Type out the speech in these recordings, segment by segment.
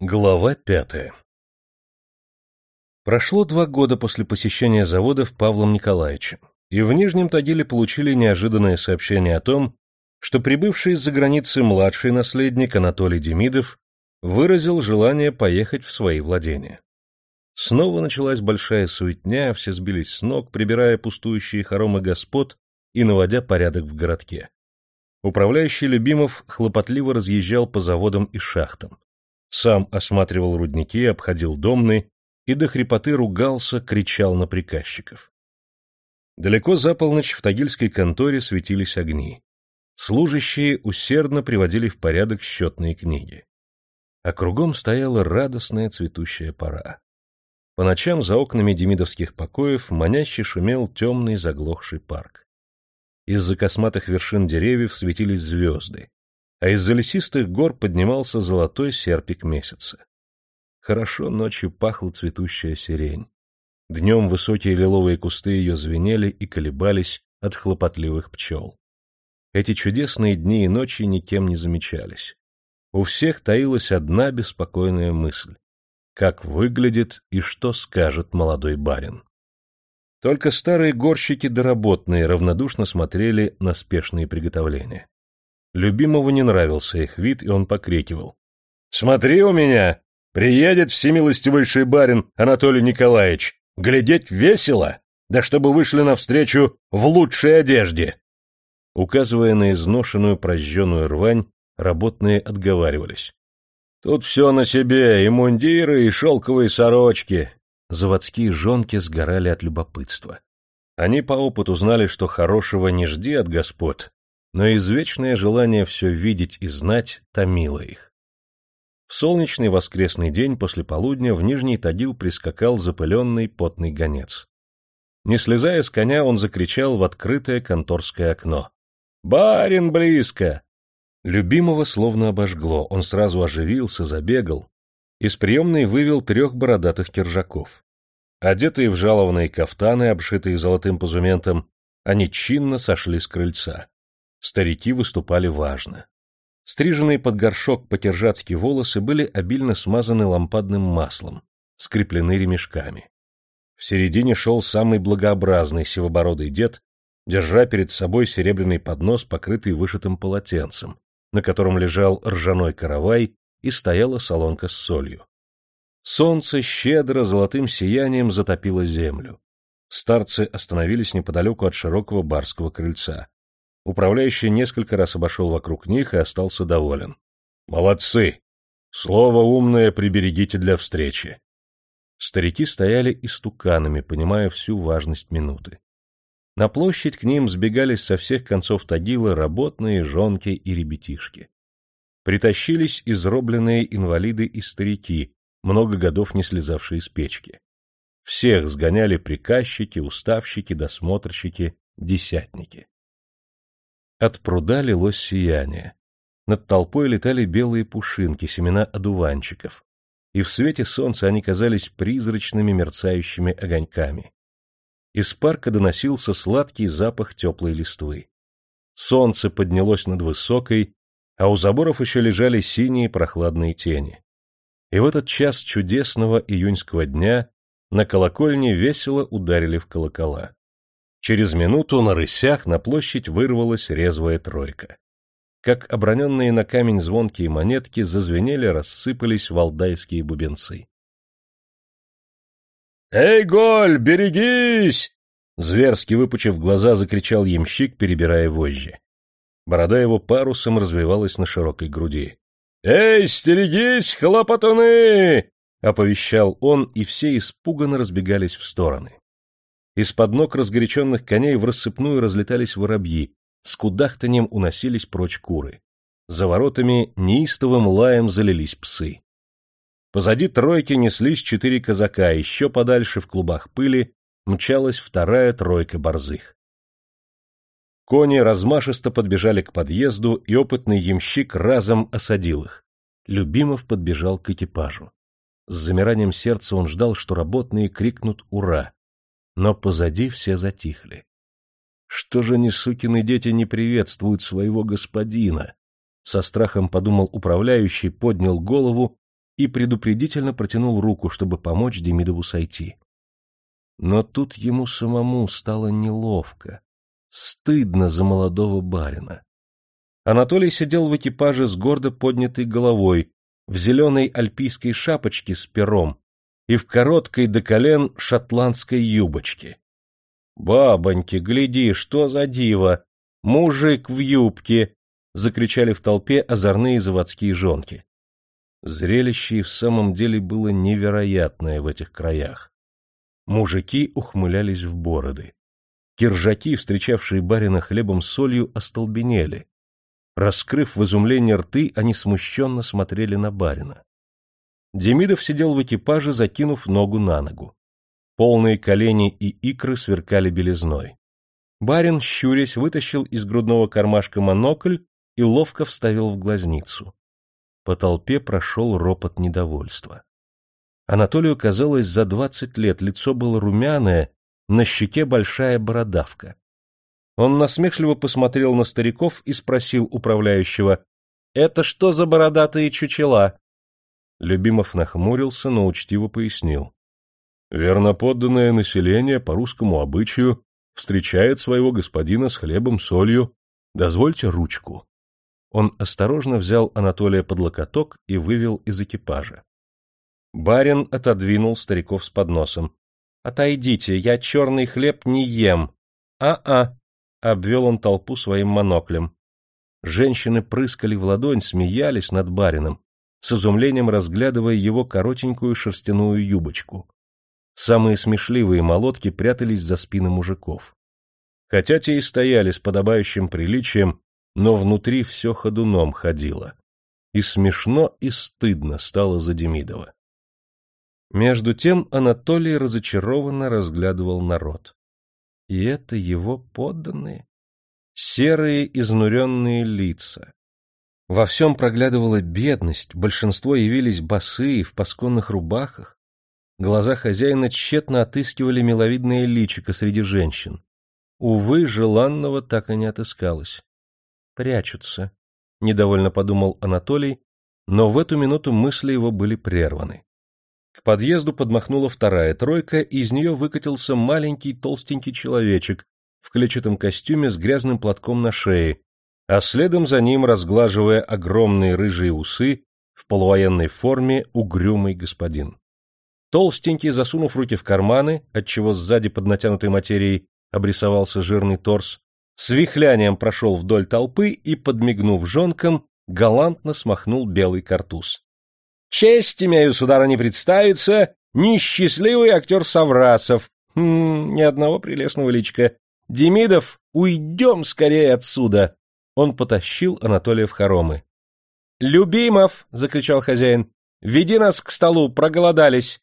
Глава пятая Прошло два года после посещения заводов Павлом Николаевичем, и в Нижнем Тагиле получили неожиданное сообщение о том, что прибывший из-за границы младший наследник Анатолий Демидов выразил желание поехать в свои владения. Снова началась большая суетня, все сбились с ног, прибирая пустующие хоромы господ и наводя порядок в городке. Управляющий Любимов хлопотливо разъезжал по заводам и шахтам. Сам осматривал рудники, обходил домны и до хрипоты ругался, кричал на приказчиков. Далеко за полночь в тагильской конторе светились огни. Служащие усердно приводили в порядок счетные книги. А кругом стояла радостная цветущая пора. По ночам за окнами демидовских покоев маняще шумел темный заглохший парк. Из-за косматых вершин деревьев светились звезды, а из-за лесистых гор поднимался золотой серпик месяца. Хорошо ночью пахла цветущая сирень. Днем высокие лиловые кусты ее звенели и колебались от хлопотливых пчел. Эти чудесные дни и ночи никем не замечались. У всех таилась одна беспокойная мысль — как выглядит и что скажет молодой барин. Только старые горщики доработные равнодушно смотрели на спешные приготовления. Любимому не нравился их вид, и он покрикивал. — Смотри у меня! Приедет всемилостивейший барин Анатолий Николаевич! Глядеть весело! Да чтобы вышли навстречу в лучшей одежде! Указывая на изношенную прожженную рвань, работные отговаривались. — Тут все на себе, и мундиры, и шелковые сорочки, заводские жонки сгорали от любопытства. Они по опыту знали, что хорошего не жди от господ, но извечное желание все видеть и знать томило их. В солнечный воскресный день после полудня в Нижний Тагил прискакал запыленный потный гонец. Не слезая с коня, он закричал в открытое конторское окно. «Барин близко!» Любимого словно обожгло, он сразу оживился, забегал, из приемной вывел трех бородатых киржаков. Одетые в жалованные кафтаны, обшитые золотым позументом, они чинно сошли с крыльца. Старики выступали важно. Стриженные под горшок по-киржацки волосы были обильно смазаны лампадным маслом, скреплены ремешками. В середине шел самый благообразный сивобородый дед, держа перед собой серебряный поднос, покрытый вышитым полотенцем, на котором лежал ржаной каравай и стояла солонка с солью. Солнце щедро золотым сиянием затопило землю. Старцы остановились неподалеку от широкого барского крыльца. Управляющий несколько раз обошел вокруг них и остался доволен. — Молодцы! Слово умное приберегите для встречи. Старики стояли истуканами, понимая всю важность минуты. На площадь к ним сбегались со всех концов Тагила работные, жонки и ребятишки притащились изробленные инвалиды и старики, много годов не слезавшие с печки. Всех сгоняли приказчики, уставщики, досмотрщики, десятники. От пруда лилось сияние. Над толпой летали белые пушинки, семена одуванчиков, и в свете солнца они казались призрачными мерцающими огоньками. Из парка доносился сладкий запах теплой листвы. Солнце поднялось над высокой, а у заборов еще лежали синие прохладные тени. И в этот час чудесного июньского дня на колокольне весело ударили в колокола. Через минуту на рысях на площадь вырвалась резвая тройка. Как оброненные на камень звонкие монетки зазвенели, рассыпались валдайские бубенцы. «Эй, Голь, берегись!» Зверски выпучив глаза, закричал ямщик, перебирая вожжи. Борода его парусом развивалась на широкой груди. — Эй, стерегись, хлопотуны! — оповещал он, и все испуганно разбегались в стороны. Из-под ног разгоряченных коней в рассыпную разлетались воробьи, с кудахтаньем уносились прочь куры. За воротами неистовым лаем залились псы. Позади тройки неслись четыре казака, еще подальше в клубах пыли мчалась вторая тройка борзых. Кони размашисто подбежали к подъезду, и опытный ямщик разом осадил их. Любимов подбежал к экипажу. С замиранием сердца он ждал, что работные крикнут «Ура!», но позади все затихли. Что же не сукины дети не приветствуют своего господина? Со страхом подумал управляющий, поднял голову и предупредительно протянул руку, чтобы помочь Демидову сойти. Но тут ему самому стало неловко, стыдно за молодого барина. Анатолий сидел в экипаже с гордо поднятой головой, в зеленой альпийской шапочке с пером и в короткой до колен шотландской юбочке. «Бабоньки, гляди, что за диво! Мужик в юбке!» — закричали в толпе озорные заводские жонки. Зрелище и в самом деле было невероятное в этих краях. Мужики ухмылялись в бороды. Киржаки, встречавшие барина хлебом с солью, остолбенели. Раскрыв в изумлении рты, они смущенно смотрели на барина. Демидов сидел в экипаже, закинув ногу на ногу. Полные колени и икры сверкали белизной. Барин, щурясь, вытащил из грудного кармашка монокль и ловко вставил в глазницу. По толпе прошел ропот недовольства. Анатолию казалось, за двадцать лет лицо было румяное, на щеке большая бородавка. Он насмешливо посмотрел на стариков и спросил управляющего, «Это что за бородатые чучела?» Любимов нахмурился, но учтиво пояснил. Верноподданное население по русскому обычаю встречает своего господина с хлебом, солью. Дозвольте ручку. Он осторожно взял Анатолия под локоток и вывел из экипажа. Барин отодвинул стариков с подносом. — Отойдите, я черный хлеб не ем. А — обвел он толпу своим моноклем. Женщины прыскали в ладонь, смеялись над барином, с изумлением разглядывая его коротенькую шерстяную юбочку. Самые смешливые молотки прятались за спины мужиков. Хотя те и стояли с подобающим приличием, но внутри все ходуном ходило. И смешно, и стыдно стало за Демидова. Между тем Анатолий разочарованно разглядывал народ. И это его подданные? Серые изнуренные лица. Во всем проглядывала бедность, большинство явились босые, в пасконных рубахах, Глаза хозяина тщетно отыскивали миловидное личико среди женщин. Увы, желанного так и не отыскалось. Прячутся, — недовольно подумал Анатолий, но в эту минуту мысли его были прерваны. К подъезду подмахнула вторая тройка, и из нее выкатился маленький толстенький человечек в клетчатом костюме с грязным платком на шее, а следом за ним, разглаживая огромные рыжие усы, в полувоенной форме угрюмый господин. Толстенький, засунув руки в карманы, отчего сзади под натянутой материей обрисовался жирный торс, с вихлянием прошел вдоль толпы и, подмигнув жонкам, галантно смахнул белый картуз. — Честь имею, не представиться, несчастливый актер Саврасов. Хм, ни одного прелестного личка. Демидов, уйдем скорее отсюда! Он потащил Анатолия в хоромы. — Любимов! — закричал хозяин. — Веди нас к столу, проголодались.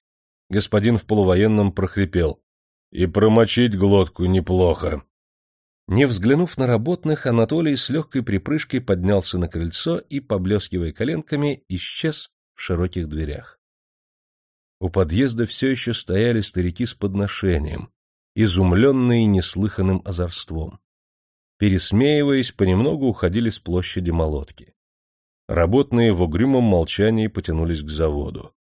Господин в полувоенном прохрипел. — И промочить глотку неплохо. Не взглянув на работных, Анатолий с легкой припрыжкой поднялся на крыльцо и, поблескивая коленками, исчез в широких дверях. У подъезда все еще стояли старики с подношением, изумленные неслыханным озорством. Пересмеиваясь, понемногу уходили с площади молотки. Работные в угрюмом молчании потянулись к заводу.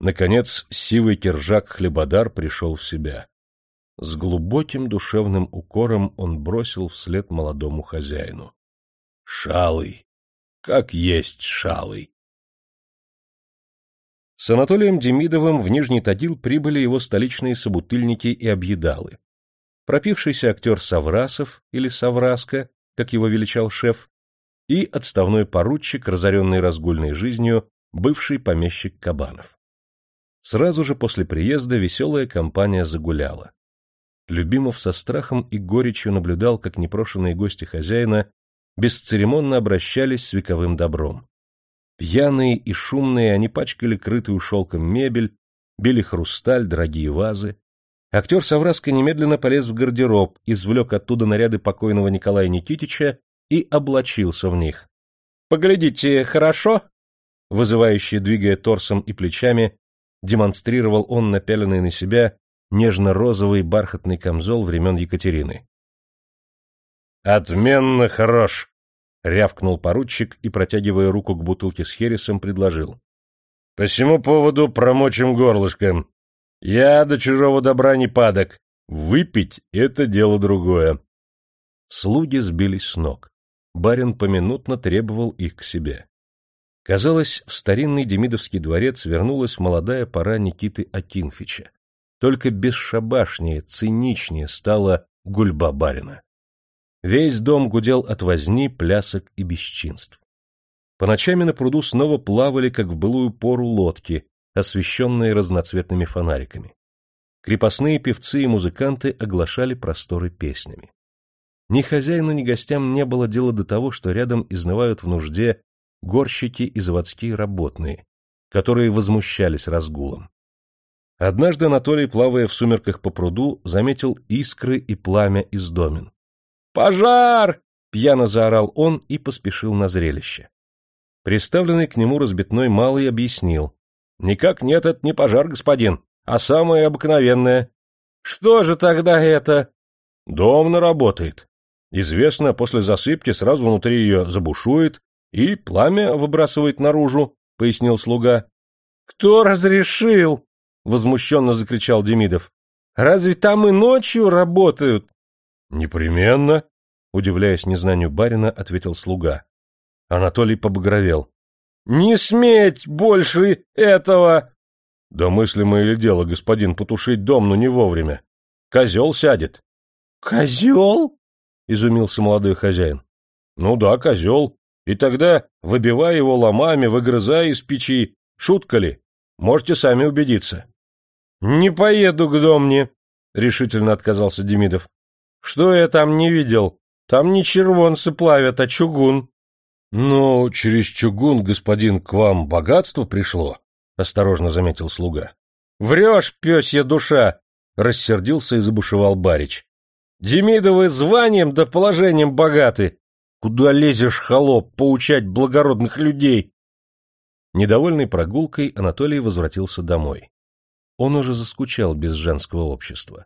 Наконец, сивый киржак-хлебодар пришел в себя. С глубоким душевным укором он бросил вслед молодому хозяину. — Шалый! Как есть шалый! С Анатолием Демидовым в Нижний Тагил прибыли его столичные собутыльники и объедалы. Пропившийся актер Саврасов, или Савраска, как его величал шеф, и отставной поручик, разоренный разгульной жизнью, бывший помещик Кабанов. Сразу же после приезда веселая компания загуляла. Любимов со страхом и горечью наблюдал, как непрошенные гости хозяина бесцеремонно обращались с вековым добром. Пьяные и шумные они пачкали крытую шелком мебель, били хрусталь, дорогие вазы. Актер Савраска немедленно полез в гардероб, извлек оттуда наряды покойного Николая Никитича и облачился в них. — Поглядите, хорошо? Вызывающий, двигая торсом и плечами, демонстрировал он напяленный на себя нежно-розовый бархатный камзол времен Екатерины. «Отменно хорош!» — рявкнул поручик и, протягивая руку к бутылке с хересом, предложил. По всему поводу промочим горлышко. Я до чужого добра не падок. Выпить — это дело другое. Слуги сбились с ног. Барин поминутно требовал их к себе. Казалось, в старинный Демидовский дворец вернулась молодая пора Никиты Акинфича. Только бесшабашнее, циничнее стала гульба барина. Весь дом гудел от возни, плясок и бесчинств. По ночами на пруду снова плавали, как в былую пору, лодки, освещенные разноцветными фонариками. Крепостные певцы и музыканты оглашали просторы песнями. Ни хозяину, ни гостям не было дела до того, что рядом изнывают в нужде горщики и заводские работные, которые возмущались разгулом. Однажды Анатолий, плавая в сумерках по пруду, заметил искры и пламя из домен. «Пожар!» — пьяно заорал он и поспешил на зрелище. Приставленный к нему разбитной малый объяснил. «Никак нет, это не пожар, господин, а самое обыкновенное». «Что же тогда это?» «Домна работает. Известно, после засыпки сразу внутри ее забушует и пламя выбрасывает наружу», — пояснил слуга. «Кто разрешил?» — возмущенно закричал Демидов. «Разве там и ночью работают?» Непременно, удивляясь незнанию барина, ответил слуга. Анатолий побагровел. Не сметь больше этого! Да мыслимо или дело, господин, потушить дом, но не вовремя. Козел сядет. Козел? Изумился молодой хозяин. Ну да, козел. И тогда, выбивая его ломами, выгрызая из печи, шутка ли? Можете сами убедиться. — Не поеду к домне, — решительно отказался Демидов. Что я там не видел? Там не червонцы плавят, а чугун. — Ну, через чугун, господин, к вам богатство пришло, — осторожно заметил слуга. — Врешь, пёсья душа! — рассердился и забушевал Барич. — Демидовы званием да положением богаты. Куда лезешь, холоп, поучать благородных людей? Недовольный прогулкой, Анатолий возвратился домой. Он уже заскучал без женского общества.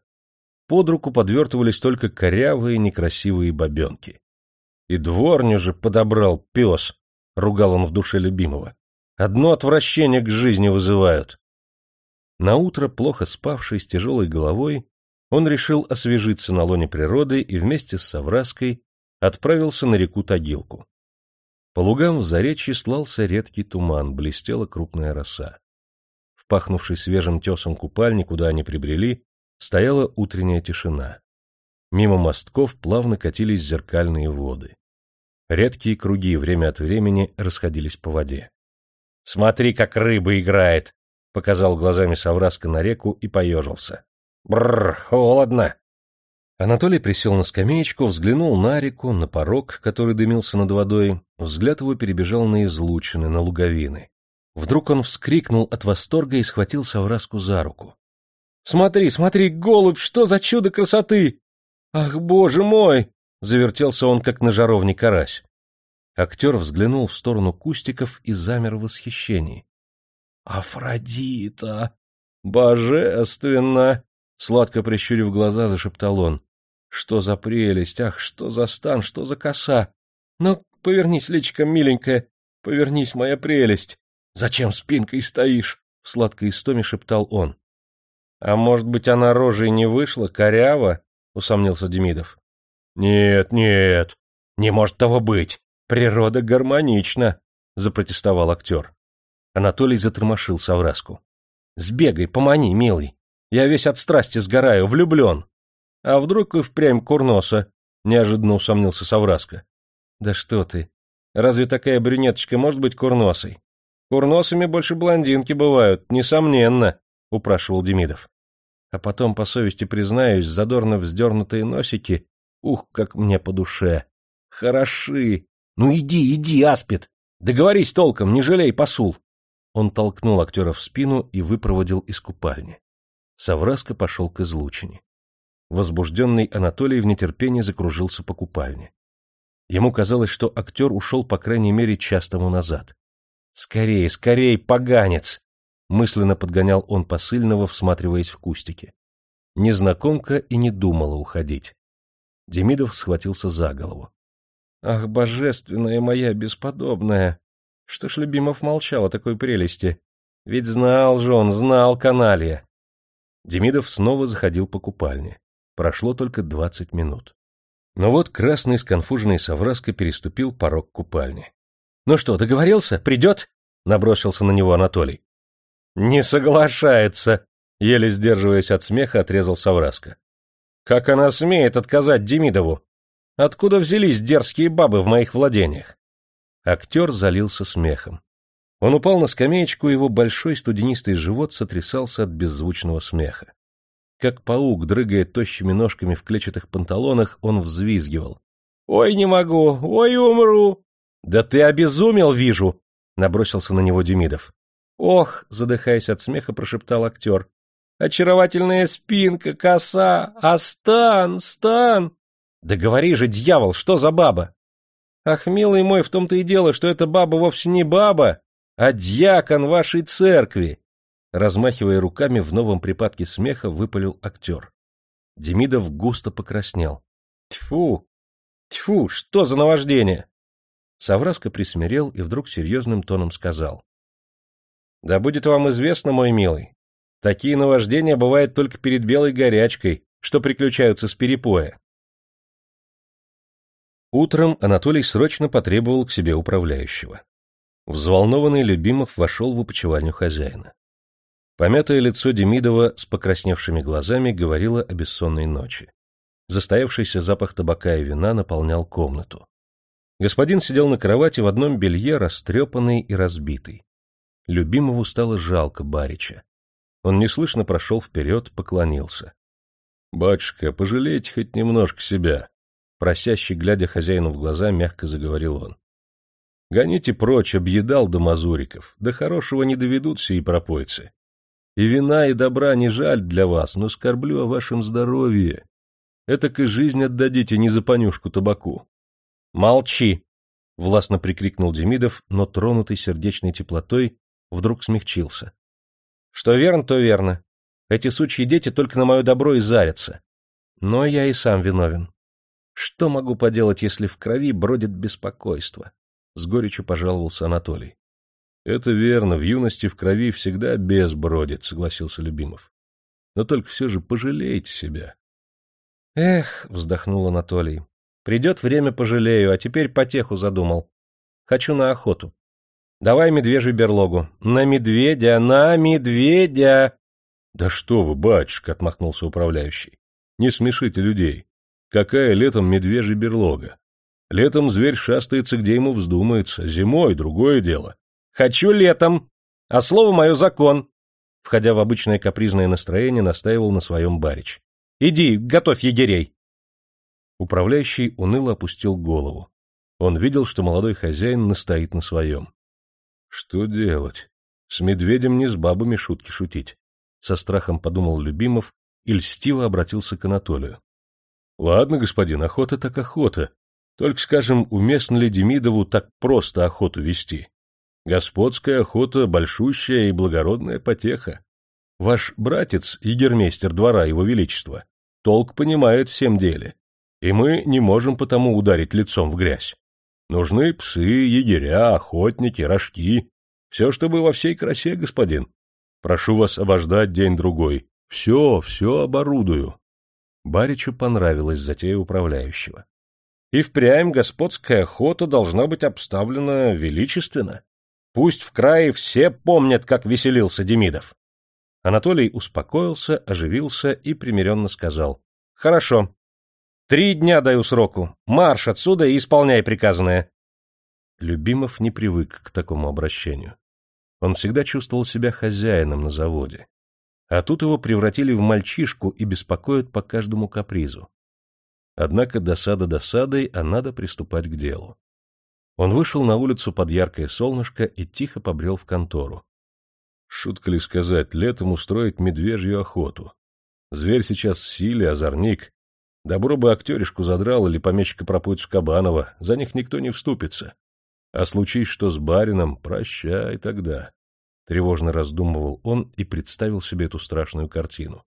Под руку подвертывались только корявые некрасивые бабенки. И дворню же подобрал пес, — ругал он в душе любимого. Одно отвращение к жизни вызывают. Наутро, плохо спавший, с тяжелой головой, он решил освежиться на лоне природы и вместе с Савраской отправился на реку Тагилку. По лугам в заречье слался редкий туман, блестела крупная роса. В пахнувший свежим тесом купальни, куда они прибрели, стояла утренняя тишина. Мимо мостков плавно катились зеркальные воды. Редкие круги время от времени расходились по воде. — Смотри, как рыба играет! — показал глазами Савраска на реку и поежился. — Бррр, холодно! Анатолий присел на скамеечку, взглянул на реку, на порог, который дымился над водой, взгляд его перебежал на излучины, на луговины. Вдруг он вскрикнул от восторга и схватил Савраску за руку. Смотри, смотри, голубь, что за чудо красоты! Ах, боже мой! Завертелся он, как на жаровне карась. Актер взглянул в сторону кустиков и замер в восхищении. «Афродита! Божественно!» Сладко прищурив глаза, зашептал он. «Что за прелесть! Ах, что за стан, что за коса! Ну, повернись, личико миленькая, повернись, моя прелесть! Зачем спинкой стоишь?» В сладкой истоме шептал он. — А может быть, она рожей не вышла, коряво? — усомнился Демидов. — Нет, нет, не может того быть. Природа гармонична, — запротестовал актер. Анатолий затормошил совраску. — Сбегай, помани, милый. Я весь от страсти сгораю, влюблен. — А вдруг и впрямь курноса? — неожиданно усомнился Савраска. — Да что ты. Разве такая брюнеточка может быть курносой? Курносами больше блондинки бывают, несомненно, — упрашивал Демидов. А потом, по совести признаюсь, задорно вздернутые носики, ух, как мне по душе. Хороши. Ну иди, иди, аспид. Договорись толком, не жалей посул. Он толкнул актера в спину и выпроводил из купальни. Савраска пошел к излучине. Возбужденный Анатолий в нетерпении закружился по купальне. Ему казалось, что актер ушел, по крайней мере, час тому назад. «Скорей, скорей, поганец!» Мысленно подгонял он посыльного, всматриваясь в кустики. Незнакомка и не думала уходить. Демидов схватился за голову. — Ах, божественная моя бесподобная! Что ж Любимов молчал о такой прелести? Ведь знал же он, знал каналья. Демидов снова заходил по купальне. Прошло только двадцать минут. Но вот красный сконфуженный совраска переступил порог купальни. — Ну что, договорился? Придет? — набросился на него Анатолий. — Не соглашается, — еле сдерживаясь от смеха, отрезал совраска. — Как она смеет отказать Демидову? Откуда взялись дерзкие бабы в моих владениях? Актер залился смехом. Он упал на скамеечку, его большой студенистый живот сотрясался от беззвучного смеха. Как паук, дрыгая тощими ножками в клетчатых панталонах, он взвизгивал. — Ой, не могу! Ой, умру! — Да ты обезумел, вижу! — набросился на него Демидов. — Ох! — задыхаясь от смеха, прошептал актер. — Очаровательная спинка, коса! А стан, стан! — Да говори же, дьявол, что за баба? — Ах, милый мой, в том-то и дело, что эта баба вовсе не баба, а дьякон вашей церкви! Размахивая руками, в новом припадке смеха выпалил актер. Демидов густо покраснел. Тьфу! Тьфу! Что за наваждение? Савраска присмирел и вдруг серьезным тоном сказал. — Да будет вам известно, мой милый, такие наваждения бывают только перед белой горячкой, что приключаются с перепоя. Утром Анатолий срочно потребовал к себе управляющего. Взволнованный Любимов вошел в опочивальню хозяина. Помятое лицо Демидова с покрасневшими глазами говорило о бессонной ночи. Застоявшийся запах табака и вина наполнял комнату. Господин сидел на кровати в одном белье, растрепанный и разбитый. Любимову стало жалко Барича. Он неслышно прошел вперед, поклонился. — Батюшка, пожалейте хоть немножко себя. Просящий, глядя хозяину в глаза, мягко заговорил он. Гоните прочь, объедал до мазуриков, да хорошего не доведут сии пропойцы. И вина, и добра не жаль для вас, но скорблю о вашем здоровье. Этак и жизнь отдадите не за понюшку табаку. — Молчи! — властно прикрикнул Демидов, но, тронутый сердечной теплотой, вдруг смягчился. — Что верно, то верно. Эти сучьи дети только на мое добро и зарятся. Но я и сам виновен. Что могу поделать, если в крови бродит беспокойство? — с горечью пожаловался Анатолий. — Это верно, в юности в крови всегда без бродит, — согласился Любимов. — Но только все же пожалейте себя. — Эх, — вздохнул Анатолий, — придет время пожалею, а теперь потеху задумал. Хочу на охоту. Давай медвежью берлогу. На медведя, на медведя! — Да что вы, батюшка, — отмахнулся управляющий. — Не смешите людей. Какая летом медвежья берлога? Летом зверь шастается, где ему вздумается, зимой — другое дело. «Хочу летом! А слово мое закон!» Входя в обычное капризное настроение, настаивал на своем барич. «Иди, готовь егерей!» Управляющий уныло опустил голову. Он видел, что молодой хозяин настоит на своем. «Что делать? С медведем не с бабами шутки шутить», — со страхом подумал Любимов и льстиво обратился к Анатолию. «Ладно, господин, охота так охота, только, скажем, уместно ли Демидову так просто охоту вести? Господская охота — большущая и благородная потеха. Ваш братец, егермейстер двора его величества, толк понимает всем деле, и мы не можем потому ударить лицом в грязь. Нужны псы, егеря, охотники, рожки. Все, чтобы во всей красе, господин. Прошу вас обождать день-другой. Все, все оборудую. Баричу понравилась затея управляющего. И впрямь господская охота должна быть обставлена величественно. Пусть в крае все помнят, как веселился Демидов. Анатолий успокоился, оживился и примиренно сказал. — Хорошо. Три дня даю сроку. Марш отсюда и исполняй приказанное. Любимов не привык к такому обращению. Он всегда чувствовал себя хозяином на заводе. А тут его превратили в мальчишку и беспокоят по каждому капризу. Однако досада досадой, а надо приступать к делу. Он вышел на улицу под яркое солнышко и тихо побрел в контору. Шутка ли сказать, летом устроить медвежью охоту. Зверь сейчас в силе, озорник. Добро бы актеришку задрал или помещика пропойцу Кабанова, за них никто не вступится. А случись что с барином, прощай тогда. Тревожно раздумывал он и представил себе эту страшную картину.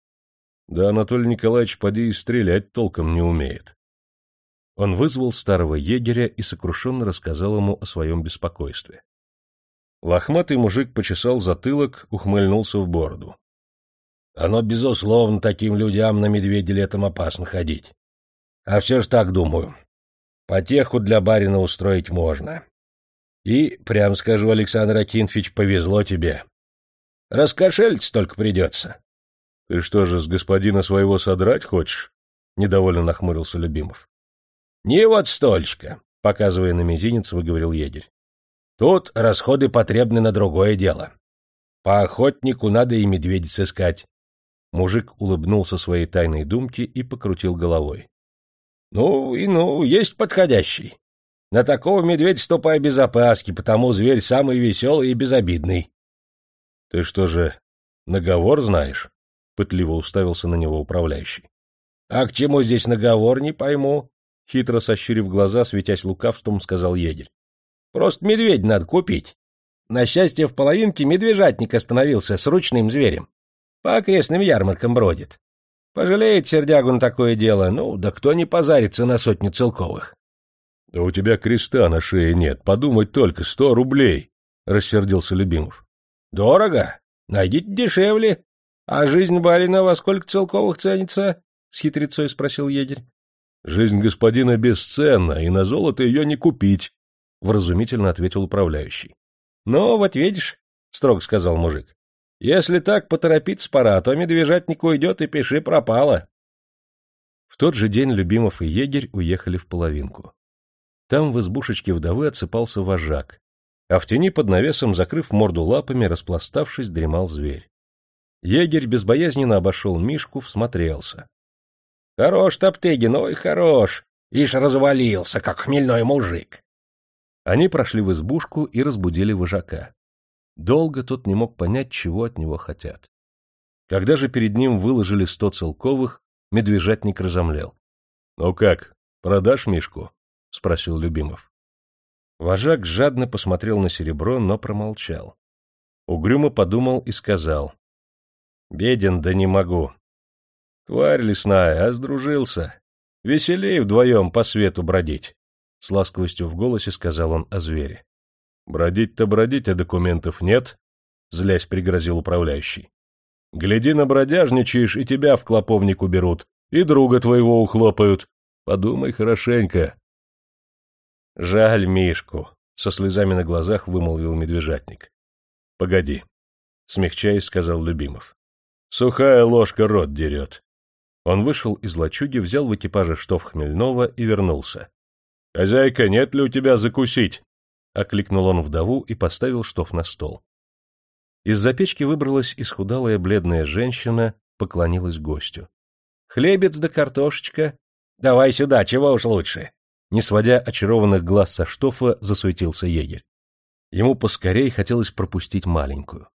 Да Анатолий Николаевич поди и стрелять толком не умеет. Он вызвал старого егеря и сокрушенно рассказал ему о своем беспокойстве. Лохматый мужик почесал затылок, ухмыльнулся в бороду. Оно, безусловно, таким людям на медведе летом опасно ходить. А все ж так думаю. Потеху для барина устроить можно. И, прям скажу, Александр Акинфич, повезло тебе. Раскошелиться только придется. — Ты что же, с господина своего содрать хочешь? — недовольно нахмурился Любимов. — Не вот стольчко, — показывая на мизинец, выговорил егерь. — Тут расходы потребны на другое дело. По охотнику надо и медведиц искать. Мужик улыбнулся своей тайной думке и покрутил головой. — Ну и ну, есть подходящий. На такого медведь ступай без опаски, потому зверь самый веселый и безобидный. — Ты что же, наговор знаешь? — пытливо уставился на него управляющий. — А к чему здесь наговор, не пойму. Хитро сощурив глаза, светясь лукавством, сказал егерь. — Просто медведь надо купить. На счастье, в половинке медвежатник остановился с ручным зверем. По окрестным ярмаркам бродит. Пожалеет сердягу на такое дело, ну, да кто не позарится на сотню целковых. — Да у тебя креста на шее нет, подумать только, сто рублей, — рассердился Любимов. — Дорого? Найдите дешевле. А жизнь барина во сколько целковых ценится? — с хитрецой спросил егерь. — Жизнь господина бесценна, и на золото ее не купить, — вразумительно ответил управляющий. — Ну, вот видишь, — строго сказал мужик, — если так поторопиться пора, а то медвежатник уйдет и пиши пропало. В тот же день Любимов и егерь уехали в половинку. Там в избушечке вдовы отсыпался вожак, а в тени под навесом, закрыв морду лапами, распластавшись, дремал зверь. Егерь безбоязненно обошел Мишку, всмотрелся. — Хорош, Топтыгин, ой, хорош! Ишь развалился, как хмельной мужик! Они прошли в избушку и разбудили вожака. Долго тот не мог понять, чего от него хотят. Когда же перед ним выложили сто целковых, медвежатник разомлел. — Ну как, продашь Мишку? — спросил Любимов. Вожак жадно посмотрел на серебро, но промолчал. Угрюмо подумал и сказал. — Беден, да не могу. Тварь лесная, а сдружился. Веселей вдвоем по свету бродить. С ласковостью в голосе сказал он о звере. — Бродить-то бродить, а документов нет, — злясь пригрозил управляющий. — Гляди, на бродяжничаешь, и тебя в клоповник уберут, и друга твоего ухлопают. Подумай хорошенько, — Жаль Мишку, — со слезами на глазах вымолвил медвежатник. — Погоди, — смягчаясь, сказал Любимов. — Сухая ложка рот дерет. Он вышел из лачуги, взял в экипаже штоф хмельного и вернулся. — Хозяйка, нет ли у тебя закусить? — окликнул он вдову и поставил штоф на стол. Из-за печки выбралась исхудалая бледная женщина, поклонилась гостю. — Хлебец да картошечка. Давай сюда, чего уж лучше. Не сводя очарованных глаз со штофа, засуетился егерь. Ему поскорей хотелось пропустить маленькую.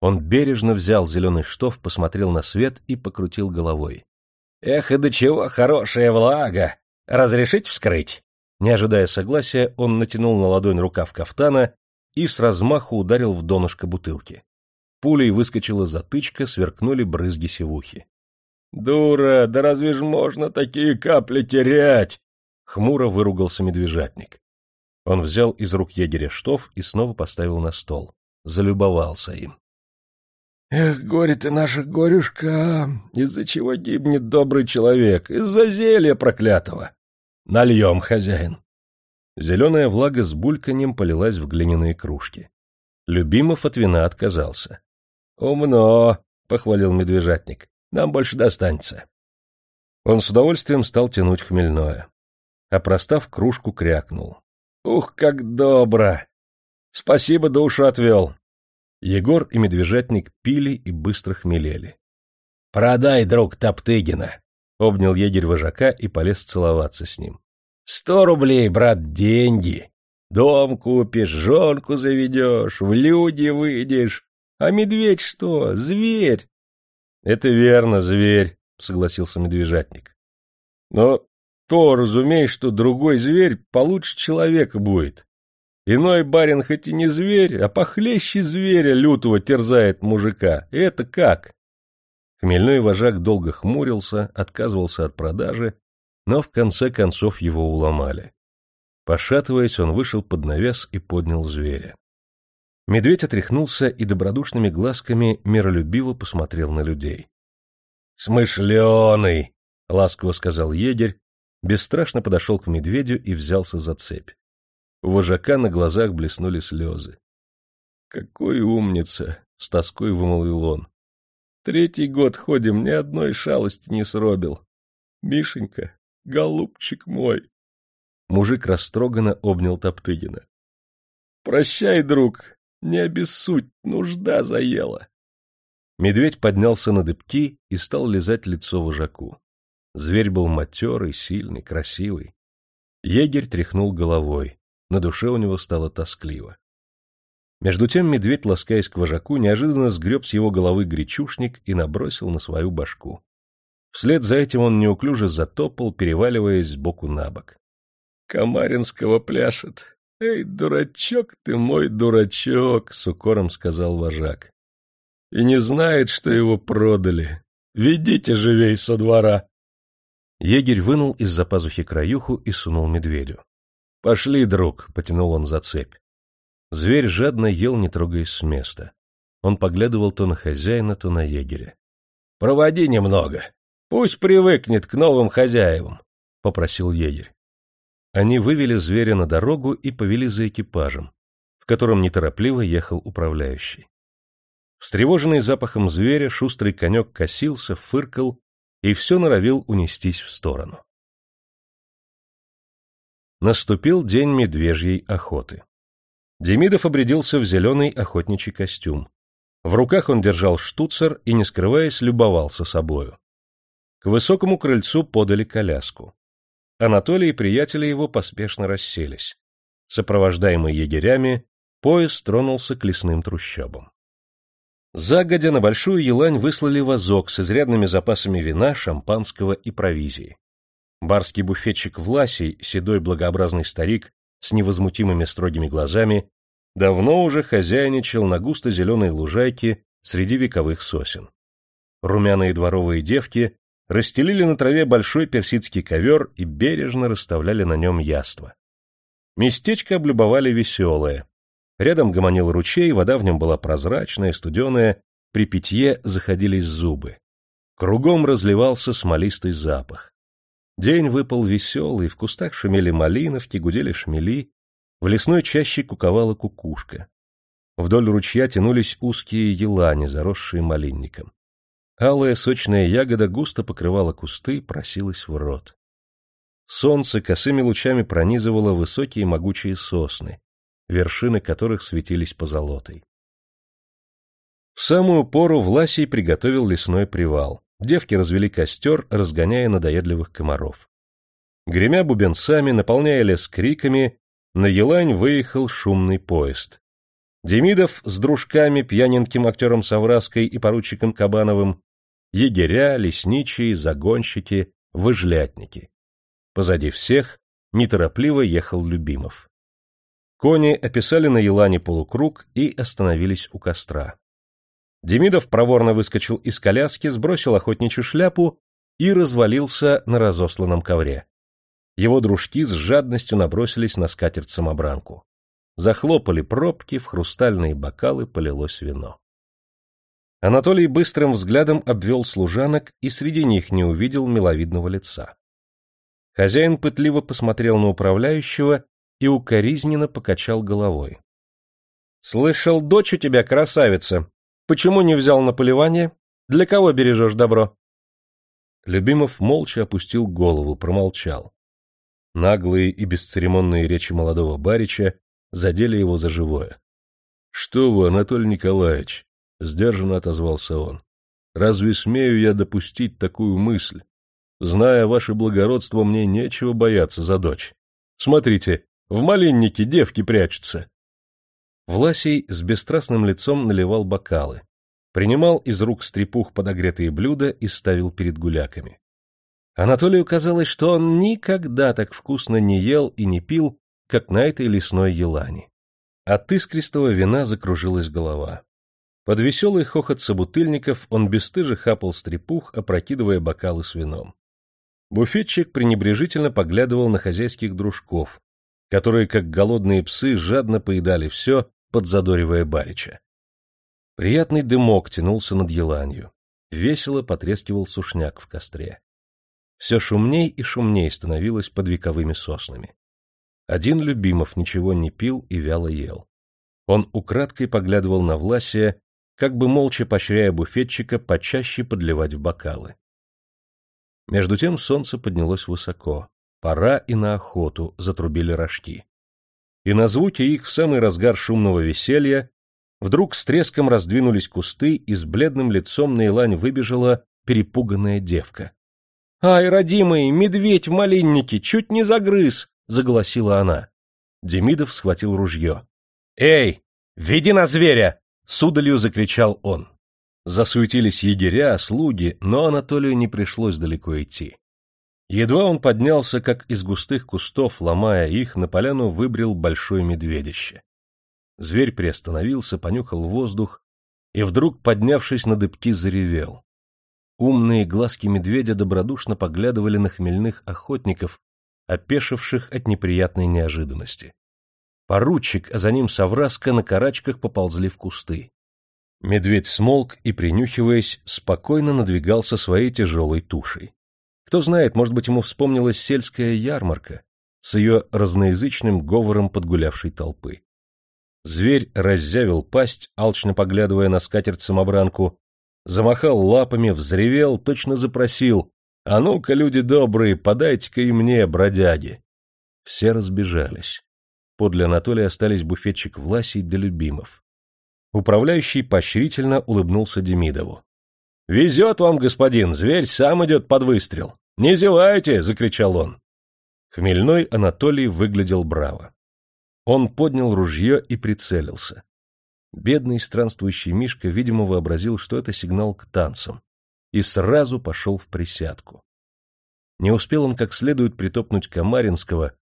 Он бережно взял зеленый штоф, посмотрел на свет и покрутил головой. — Эх, и до чего хорошая влага! Разрешить вскрыть? Не ожидая согласия, он натянул на ладонь рукав кафтана и с размаху ударил в донышко бутылки. Пулей выскочила затычка, сверкнули брызги севухи. — Дура, да разве ж можно такие капли терять? Хмуро выругался медвежатник. Он взял из рук егеря штоф и снова поставил на стол. Залюбовался им. — Эх, горе ты наша горюшка! Из-за чего гибнет добрый человек? Из-за зелья проклятого! Нальем, хозяин! Зеленая влага с бульканьем полилась в глиняные кружки. Любимов от вина отказался. — Умно! — похвалил медвежатник. — Нам больше достанется. Он с удовольствием стал тянуть хмельное а простав кружку, крякнул. — Ух, как добро! Спасибо, душу отвел. Егор и медвежатник пили и быстро хмелели. — Продай, друг Топтыгина! — обнял егерь вожака и полез целоваться с ним. — Сто рублей, брат, деньги! Дом купишь, жонку заведешь, в люди выйдешь. А медведь что? Зверь! — Это верно, зверь, — согласился медвежатник. — Но то разумей, что другой зверь получше человека будет. Иной барин хоть и не зверь, а похлеще зверя лютого терзает мужика. Это как? Хмельной вожак долго хмурился, отказывался от продажи, но в конце концов его уломали. Пошатываясь, он вышел под навес и поднял зверя. Медведь отряхнулся и добродушными глазками миролюбиво посмотрел на людей. — Смышленый! — ласково сказал егерь, бесстрашно подошел к медведю и взялся за цепь. У вожака на глазах блеснули слезы. — Какой умница! — с тоской вымолвил он. — Третий год ходим, ни одной шалости не сробил. Мишенька, голубчик мой! Мужик растроганно обнял Топтыгина. — Прощай, друг, не обессудь, нужда заела. Медведь поднялся на дыбки и стал лизать лицо вожаку. Зверь был матерый, сильный, красивый. Егерь тряхнул головой. На душе у него стало тоскливо. Между тем медведь, ласкаясь к вожаку, неожиданно сгреб с его головы гречушник и набросил на свою башку. Вслед за этим он неуклюже затопал, переваливаясь сбоку на бок. — Комаринского пляшет. Эй, дурачок ты мой, дурачок, — с укором сказал вожак. — И не знает, что его продали. Ведите живей со двора. Егерь вынул из-за пазухи краюху и сунул медведю. — Пошли, друг, — потянул он за цепь. Зверь жадно ел, не трогаясь с места. Он поглядывал то на хозяина, то на егеря. — Проводи немного. Пусть привыкнет к новым хозяевам, — попросил егерь. Они вывели зверя на дорогу и повели за экипажем, в котором неторопливо ехал управляющий. Встревоженный запахом зверя, шустрый конек косился, фыркал и все норовил унестись в сторону. Наступил день медвежьей охоты. Демидов обрядился в зеленый охотничий костюм. В руках он держал штуцер и, не скрываясь, любовался собою. К высокому крыльцу подали коляску. Анатолий и приятели его поспешно расселись. Сопровождаемый егерями, поезд тронулся к лесным трущобам. Загодя на Большую Елань выслали вазок с изрядными запасами вина, шампанского и провизии. Барский буфетчик Власий, седой благообразный старик с невозмутимыми строгими глазами, давно уже хозяйничал на густо-зеленой лужайке среди вековых сосен. Румяные дворовые девки расстелили на траве большой персидский ковер и бережно расставляли на нем яство. Местечко облюбовали веселое, Рядом гомонил ручей, вода в нем была прозрачная, студеная, при питье заходились зубы. Кругом разливался смолистый запах. День выпал веселый, в кустах шумели малиновки, гудели шмели, в лесной чаще куковала кукушка. Вдоль ручья тянулись узкие елани, заросшие малинником. Алая сочная ягода густо покрывала кусты, просилась в рот. Солнце косыми лучами пронизывало высокие могучие сосны, вершины которых светились позолотой. В самую пору Власий приготовил лесной привал. Девки развели костер, разгоняя надоедливых комаров. Гремя бубенцами, наполняя лес криками, на Елань выехал шумный поезд. Демидов с дружками, пьяненьким актером Савраской и поручиком Кабановым, егеря, лесничие, загонщики, выжлятники. Позади всех неторопливо ехал Любимов. Кони описали на елане полукруг и остановились у костра. Демидов проворно выскочил из коляски, сбросил охотничью шляпу и развалился на разосланном ковре. Его дружки с жадностью набросились на скатерть-самобранку. Захлопали пробки, в хрустальные бокалы полилось вино. Анатолий быстрым взглядом обвел служанок и среди них не увидел миловидного лица. Хозяин пытливо посмотрел на управляющего и укоризненно покачал головой. — Слышал, дочь у тебя красавица. Почему не взял на поливание? Для кого бережешь добро? Любимов молча опустил голову, промолчал. Наглые и бесцеремонные речи молодого барича задели его за живое. — Что вы, Анатолий Николаевич? — сдержанно отозвался он. — Разве смею я допустить такую мысль? Зная ваше благородство, мне нечего бояться за дочь. Смотрите, в малиннике девки прячутся. Власий с бесстрастным лицом наливал бокалы, принимал из рук стрепух подогретые блюда и ставил перед гуляками. Анатолию казалось, что он никогда так вкусно не ел и не пил, как на этой лесной елане. От искристого вина закружилась голова. Под веселый хохот собутыльников он бесстыже хапал стрепух, опрокидывая бокалы с вином. Буфетчик пренебрежительно поглядывал на хозяйских дружков, которые, как голодные псы, жадно поедали все, подзадоривая Барича. Приятный дымок тянулся над еланью. Весело потрескивал сушняк в костре. Все шумней и шумней становилось под вековыми соснами. Один Любимов ничего не пил и вяло ел. Он украдкой поглядывал на Власия, как бы молча поощряя буфетчика почаще подливать в бокалы. Между тем солнце поднялось высоко. Пора и на охоту затрубили рожки. И на звуки их в самый разгар шумного веселья вдруг с треском раздвинулись кусты, и с бледным лицом на елань выбежала перепуганная девка. — Ай, родимый, медведь в малиннике, чуть не загрыз! — заголосила она. Демидов схватил ружье. — Эй, веди на зверя! — судалью закричал он. Засуетились егеря, слуги, но Анатолию не пришлось далеко идти. Едва он поднялся, как из густых кустов, ломая их, на поляну выбрел большое медведище. Зверь приостановился, понюхал воздух и вдруг, поднявшись на дыбки, заревел. Умные глазки медведя добродушно поглядывали на хмельных охотников, опешивших от неприятной неожиданности. Поручик, а за ним Савраска на карачках поползли в кусты. Медведь смолк и, принюхиваясь, спокойно надвигался своей тяжелой тушей. Кто знает, может быть, ему вспомнилась сельская ярмарка с ее разноязычным говором подгулявшей толпы. Зверь раззявил пасть, алчно поглядывая на скатерть-самобранку, замахал лапами, взревел, точно запросил «А ну-ка, люди добрые, подайте-ка и мне, бродяги!» Все разбежались. Подле Анатолия остались буфетчик Власий да Любимов. Управляющий поощрительно улыбнулся Демидову. — Везет вам, господин, зверь сам идет под выстрел. — Не зевайте! — закричал он. Хмельной Анатолий выглядел браво. Он поднял ружье и прицелился. Бедный странствующий Мишка, видимо, вообразил, что это сигнал к танцам, и сразу пошел в присядку. Не успел он как следует притопнуть Камаринского,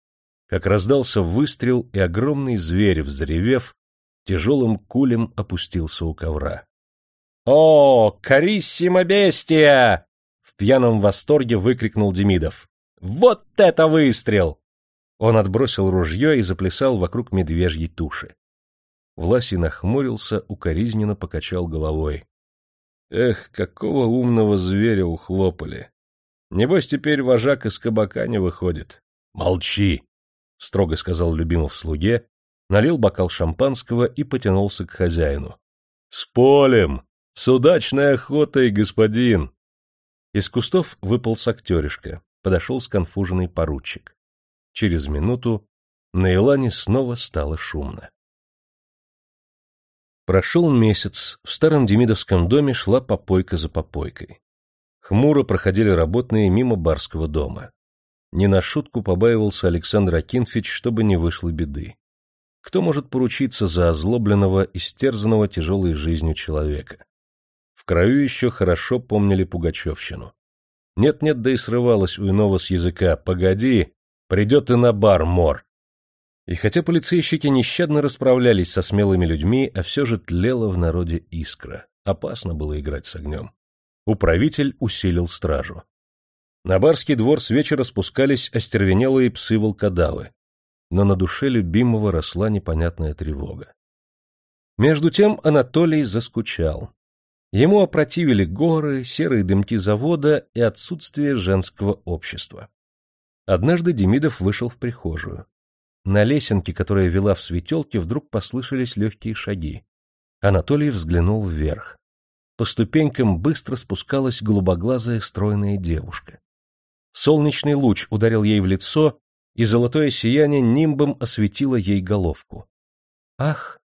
как раздался выстрел, и огромный зверь, взревев, тяжелым кулем опустился у ковра. «О, кариссима бестия!» — пьяном восторге выкрикнул Демидов. «Вот это выстрел!» Он отбросил ружье и заплясал вокруг медвежьей туши. Власий нахмурился, укоризненно покачал головой. Эх, какого умного зверя ухлопали! Небось, теперь вожак из кабака не выходит. — Молчи! — строго сказал Любимов слуге налил бокал шампанского и потянулся к хозяину. — С полем! С удачной охотой, господин! Из кустов выпал актеришка, подошел сконфуженный поручик. Через минуту на Илане снова стало шумно. Прошел месяц, в старом демидовском доме шла попойка за попойкой. Хмуро проходили работные мимо барского дома. Не на шутку побаивался Александр Акинфич, чтобы не вышло беды. Кто может поручиться за озлобленного, истерзанного тяжелой жизнью человека? Краю еще хорошо помнили Пугачевщину. Нет-нет, да и срывалось у иного с языка «Погоди, придет и на бар мор». И хотя полицейщики нещадно расправлялись со смелыми людьми, а все же тлела в народе искра. Опасно было играть с огнем. Управитель усилил стражу. На барский двор с вечера спускались остервенелые псы-волкодавы но на душе любимого росла непонятная тревога. Между тем Анатолий заскучал. Ему опротивили горы, серые дымки завода и отсутствие женского общества. Однажды Демидов вышел в прихожую. На лесенке, которая вела в светелке, вдруг послышались легкие шаги. Анатолий взглянул вверх. По ступенькам быстро спускалась голубоглазая стройная девушка. Солнечный луч ударил ей в лицо, и золотое сияние нимбом осветило ей головку. Ах!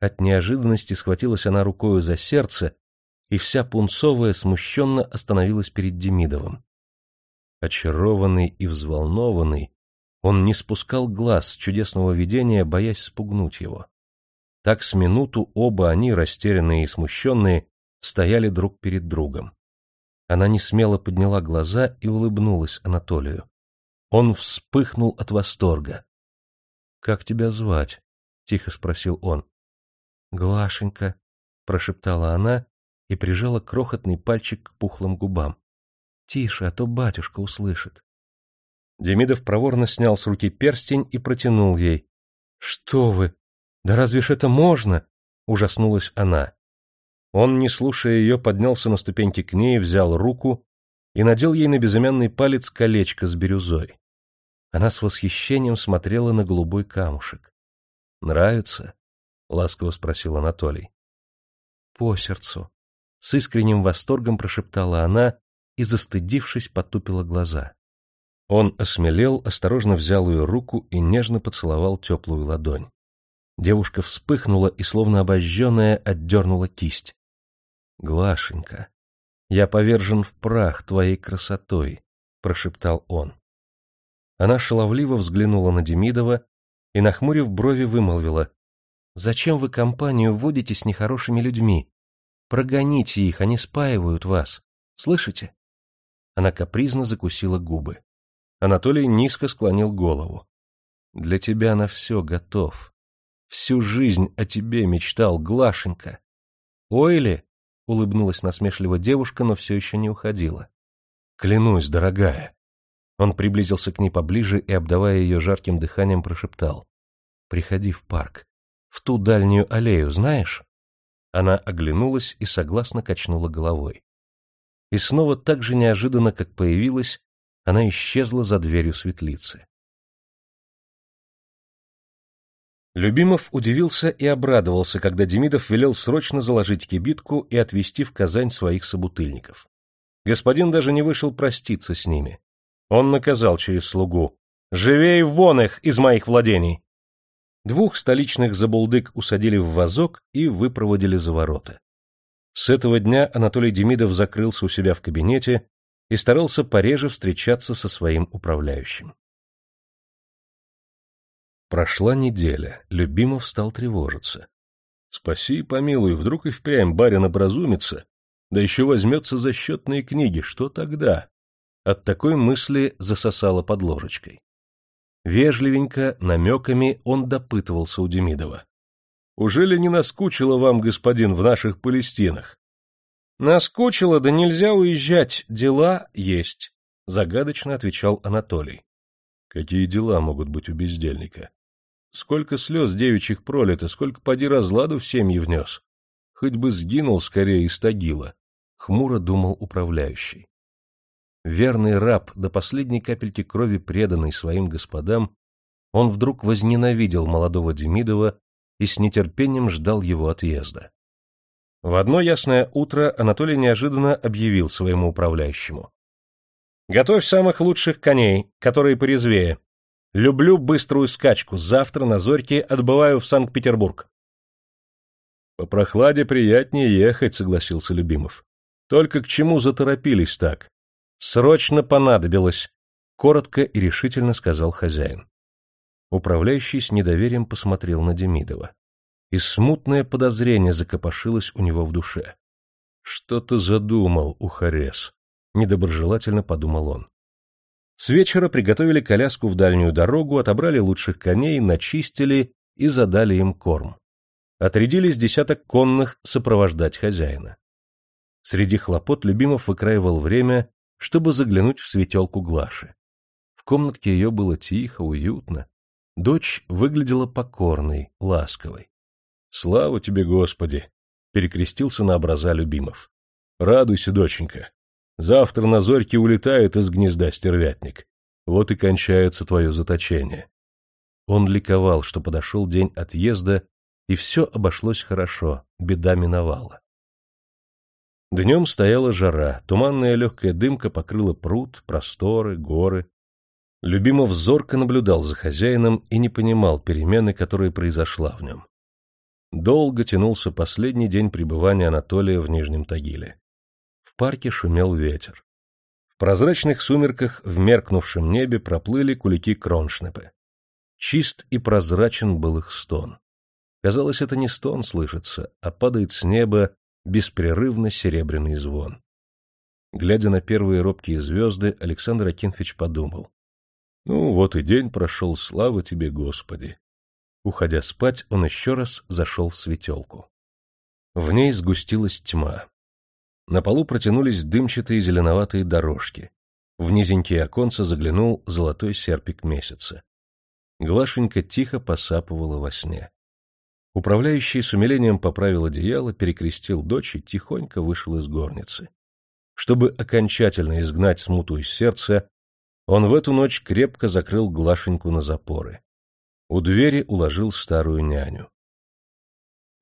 От неожиданности схватилась она рукою за сердце, и вся пунцовая смущенно остановилась перед Демидовым. Очарованный и взволнованный, он не спускал глаз с чудесного видения, боясь спугнуть его. Так с минуту оба они, растерянные и смущенные, стояли друг перед другом. Она не смело подняла глаза и улыбнулась Анатолию. Он вспыхнул от восторга. — Как тебя звать? — тихо спросил он. — Глашенька, — прошептала она и прижала крохотный пальчик к пухлым губам. — Тише, а то батюшка услышит. Демидов проворно снял с руки перстень и протянул ей. — Что вы? Да разве ж это можно? Ужаснулась она. Он, не слушая ее, поднялся на ступеньки к ней, взял руку и надел ей на безымянный палец колечко с бирюзой. Она с восхищением смотрела на голубой камушек. — Нравится? — ласково спросил Анатолий. — По сердцу. С искренним восторгом прошептала она и, застыдившись, потупила глаза. Он осмелел, осторожно взял ее руку и нежно поцеловал теплую ладонь. Девушка вспыхнула и, словно обожженная, отдернула кисть. — Глашенька, я повержен в прах твоей красотой, — прошептал он. Она шаловливо взглянула на Демидова и, нахмурив брови, вымолвила. — Зачем вы компанию водите с нехорошими людьми? Прогоните их, они спаивают вас. Слышите? Она капризно закусила губы. Анатолий низко склонил голову. — Для тебя на все готов. Всю жизнь о тебе мечтал, Глашенька. — Ой ли? — улыбнулась насмешливо девушка, но все еще не уходила. — Клянусь, дорогая, он приблизился к ней поближе и, обдавая ее жарким дыханием, прошептал. — Приходи в парк. В ту дальнюю аллею, знаешь? Она оглянулась и согласно качнула головой. И снова так же неожиданно, как появилась, она исчезла за дверью светлицы. Любимов удивился и обрадовался, когда Демидов велел срочно заложить кибитку и отвезти в Казань своих собутыльников. Господин даже не вышел проститься с ними. Он наказал через слугу. «Живей вон их из моих владений!» Двух столичных забулдык усадили в вазок и выпроводили за ворота. С этого дня Анатолий Демидов закрылся у себя в кабинете и старался пореже встречаться со своим управляющим. Прошла неделя, Любимов стал тревожиться. Спаси и помилуй, вдруг и впрямь барин образумится, да еще возьмется за счетные книги, что тогда? От такой мысли засосало под ложечкой. Вежливенько, намеками он допытывался у Демидова. — Ужели не наскучило вам, господин, в наших Палестинах? — Наскучило, да нельзя уезжать, дела есть, — загадочно отвечал Анатолий. — Какие дела могут быть у бездельника? Сколько слез девичьих пролито, сколько поди разладу в семьи внес. Хоть бы сгинул скорее из Тагила, — хмуро думал управляющий. Верный раб, до последней капельки крови преданный своим господам, он вдруг возненавидел молодого Демидова и с нетерпением ждал его отъезда. В одно ясное утро Анатолий неожиданно объявил своему управляющему. — Готовь самых лучших коней, которые порезвее. Люблю быструю скачку, завтра на зорьке отбываю в Санкт-Петербург. — По прохладе приятнее ехать, — согласился Любимов. — Только к чему заторопились так? Срочно понадобилось, — коротко и решительно сказал хозяин. Управляющий с недоверием посмотрел на Демидова. И смутное подозрение закопошилось у него в душе. Что-то задумал Ухарес, — недоброжелательно подумал он. С вечера приготовили коляску в дальнюю дорогу, отобрали лучших коней, начистили и задали им корм. Отрядились десяток конных сопровождать хозяина. Среди хлопот Любимов выкраивал время чтобы заглянуть в светелку Глаши. В комнатке ее было тихо, уютно. Дочь выглядела покорной, ласковой. — Слава тебе, Господи! — перекрестился на образа Любимов. — Радуйся, доченька. Завтра на зорьке улетает из гнезда стервятник. Вот и кончается твое заточение. Он ликовал, что подошел день отъезда, и все обошлось хорошо, беда миновала. Днем стояла жара, туманная легкая дымка покрыла пруд, просторы, горы. Любимов зорко наблюдал за хозяином и не понимал перемены, которая произошла в нем. Долго тянулся последний день пребывания Анатолия в Нижнем Тагиле. В парке шумел ветер. В прозрачных сумерках в меркнувшем небе проплыли кулики кроншнепы. Чист и прозрачен был их стон. Казалось, это не стон слышится, а падает с неба беспрерывно серебряный звон. Глядя на первые робкие звезды, Александр Акинфич подумал. Ну, вот и день прошел, слава тебе, Господи! Уходя спать, он еще раз зашел в светелку. В ней сгустилась тьма. На полу протянулись дымчатые зеленоватые дорожки. В низенькие оконца заглянул золотой серпик месяца. Глашенька тихо посапывала во сне. Управляющий с умилением поправил одеяло, перекрестил дочь и тихонько вышел из горницы. Чтобы окончательно изгнать смуту из сердца, он в эту ночь крепко закрыл Глашеньку на запоры. У двери уложил старую няню.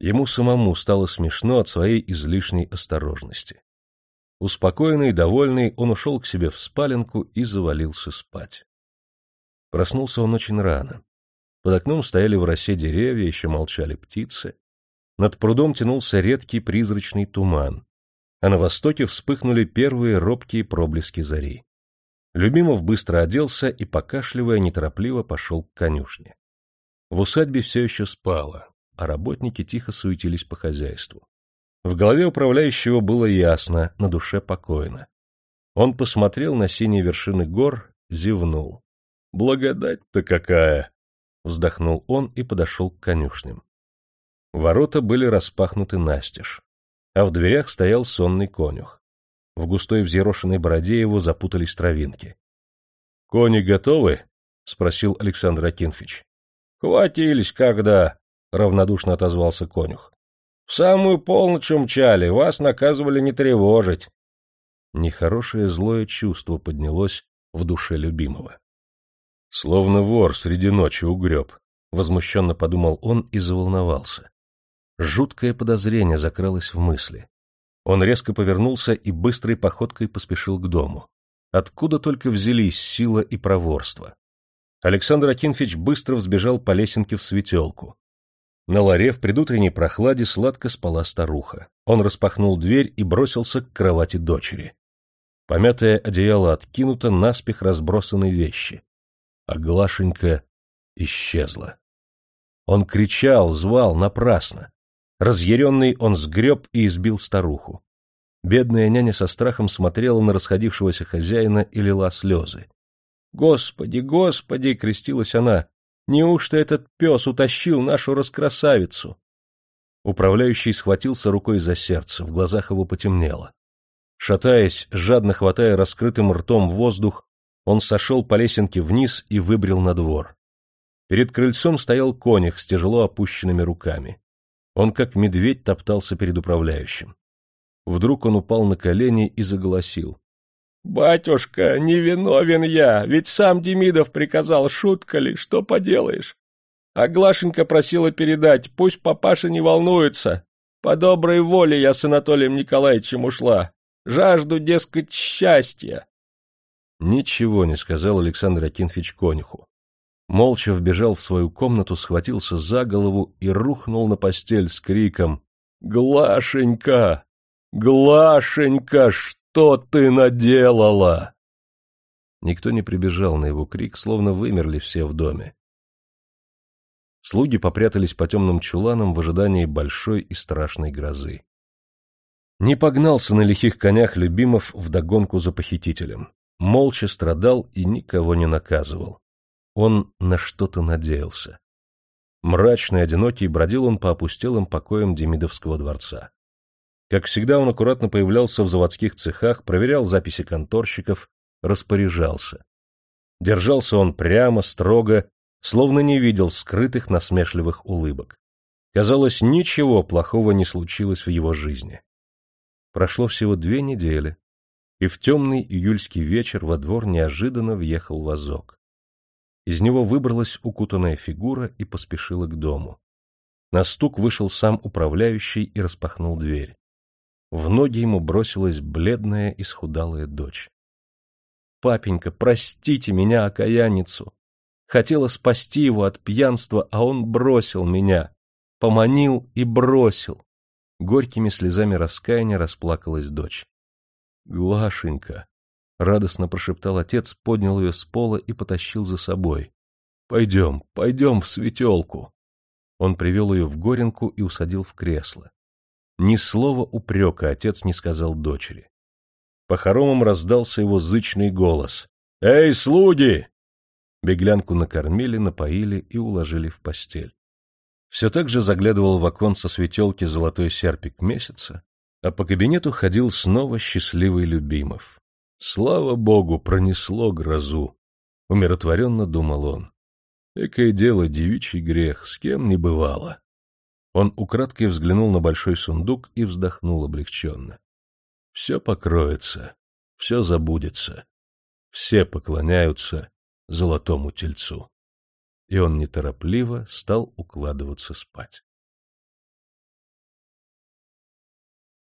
Ему самому стало смешно от своей излишней осторожности. Успокоенный, довольный, он ушел к себе в спаленку и завалился спать. Проснулся он очень рано. Под окном стояли в росе деревья, еще молчали птицы. Над прудом тянулся редкий призрачный туман, а на востоке вспыхнули первые робкие проблески зари. Любимов быстро оделся и, покашливая, неторопливо пошел к конюшне. В усадьбе все еще спало, а работники тихо суетились по хозяйству. В голове управляющего было ясно, на душе покойно. Он посмотрел на синие вершины гор, зевнул. «Благодать-то какая!» Вздохнул он и подошел к конюшням. Ворота были распахнуты настежь, а в дверях стоял сонный конюх. В густой взъерошенной бороде его запутались травинки. — Кони готовы? — спросил Александр Акинфич. — Хватились когда, — равнодушно отозвался конюх. — В самую полночь умчали, вас наказывали не тревожить. Нехорошее злое чувство поднялось в душе любимого. Словно вор среди ночи угреб, — возмущенно подумал он и заволновался. Жуткое подозрение закралось в мысли. Он резко повернулся и быстрой походкой поспешил к дому. Откуда только взялись сила и проворство. Александр Акинфич быстро взбежал по лесенке в светелку. На ларе в предутренней прохладе сладко спала старуха. Он распахнул дверь и бросился к кровати дочери. Помятое одеяло откинуто, наспех разбросаны вещи а Глашенька исчезла. Он кричал, звал напрасно. Разъяренный он сгреб и избил старуху. Бедная няня со страхом смотрела на расходившегося хозяина и лила слезы. «Господи, господи!» — крестилась она. «Неужто этот пес утащил нашу раскрасавицу?» Управляющий схватился рукой за сердце, в глазах его потемнело. Шатаясь, жадно хватая раскрытым ртом воздух, он сошел по лесенке вниз и выбрел на двор. Перед крыльцом стоял конюх с тяжело опущенными руками. Он, как медведь, топтался перед управляющим. Вдруг он упал на колени и заголосил. — Батюшка, не виновен я, ведь сам Демидов приказал, шутка ли, что поделаешь? А Глашенька просила передать, пусть папаша не волнуется. По доброй воле я с Анатолием Николаевичем ушла. Жажду, дескать, счастья. Ничего не сказал Александр Акинфич конюху. Молча вбежал в свою комнату, схватился за голову и рухнул на постель с криком «Глашенька! Глашенька, что ты наделала?» Никто не прибежал на его крик, словно вымерли все в доме. Слуги попрятались по темным чуланам в ожидании большой и страшной грозы. Не погнался на лихих конях Любимов вдогонку за похитителем молча страдал и никого не наказывал. Он на что-то надеялся. Мрачный, одинокий, бродил он по опустелым покоям Демидовского дворца. Как всегда, он аккуратно появлялся в заводских цехах, проверял записи конторщиков, распоряжался. Держался он прямо, строго, словно не видел скрытых насмешливых улыбок. Казалось, ничего плохого не случилось в его жизни. Прошло всего две недели, и в темный июльский вечер во двор неожиданно въехал вазок. Из него выбралась укутанная фигура и поспешила к дому. На стук вышел сам управляющий и распахнул дверь. В ноги ему бросилась бледная и схудалая дочь. — Папенька, простите меня, окаянницу! Хотела спасти его от пьянства, а он бросил меня. Поманил и бросил. Горькими слезами раскаяния расплакалась дочь. Глашенька! — радостно прошептал отец, поднял ее с пола и потащил за собой. — Пойдем, пойдем в светелку. Он привел ее в горенку и усадил в кресло. Ни слова упрека отец не сказал дочери. По хоромам раздался его зычный голос. — Эй, слуги! Беглянку накормили, напоили и уложили в постель. Все так же заглядывал в оконце светелки золотой серпик месяца, а по кабинету ходил снова счастливый Любимов. Слава богу, пронесло грозу. Умиротворенно думал он. Экое дело, девичий грех, с кем не бывало. Он украдкой взглянул на большой сундук и вздохнул облегченно. Все покроется, все забудется, все поклоняются золотому тельцу. И он неторопливо стал укладываться спать.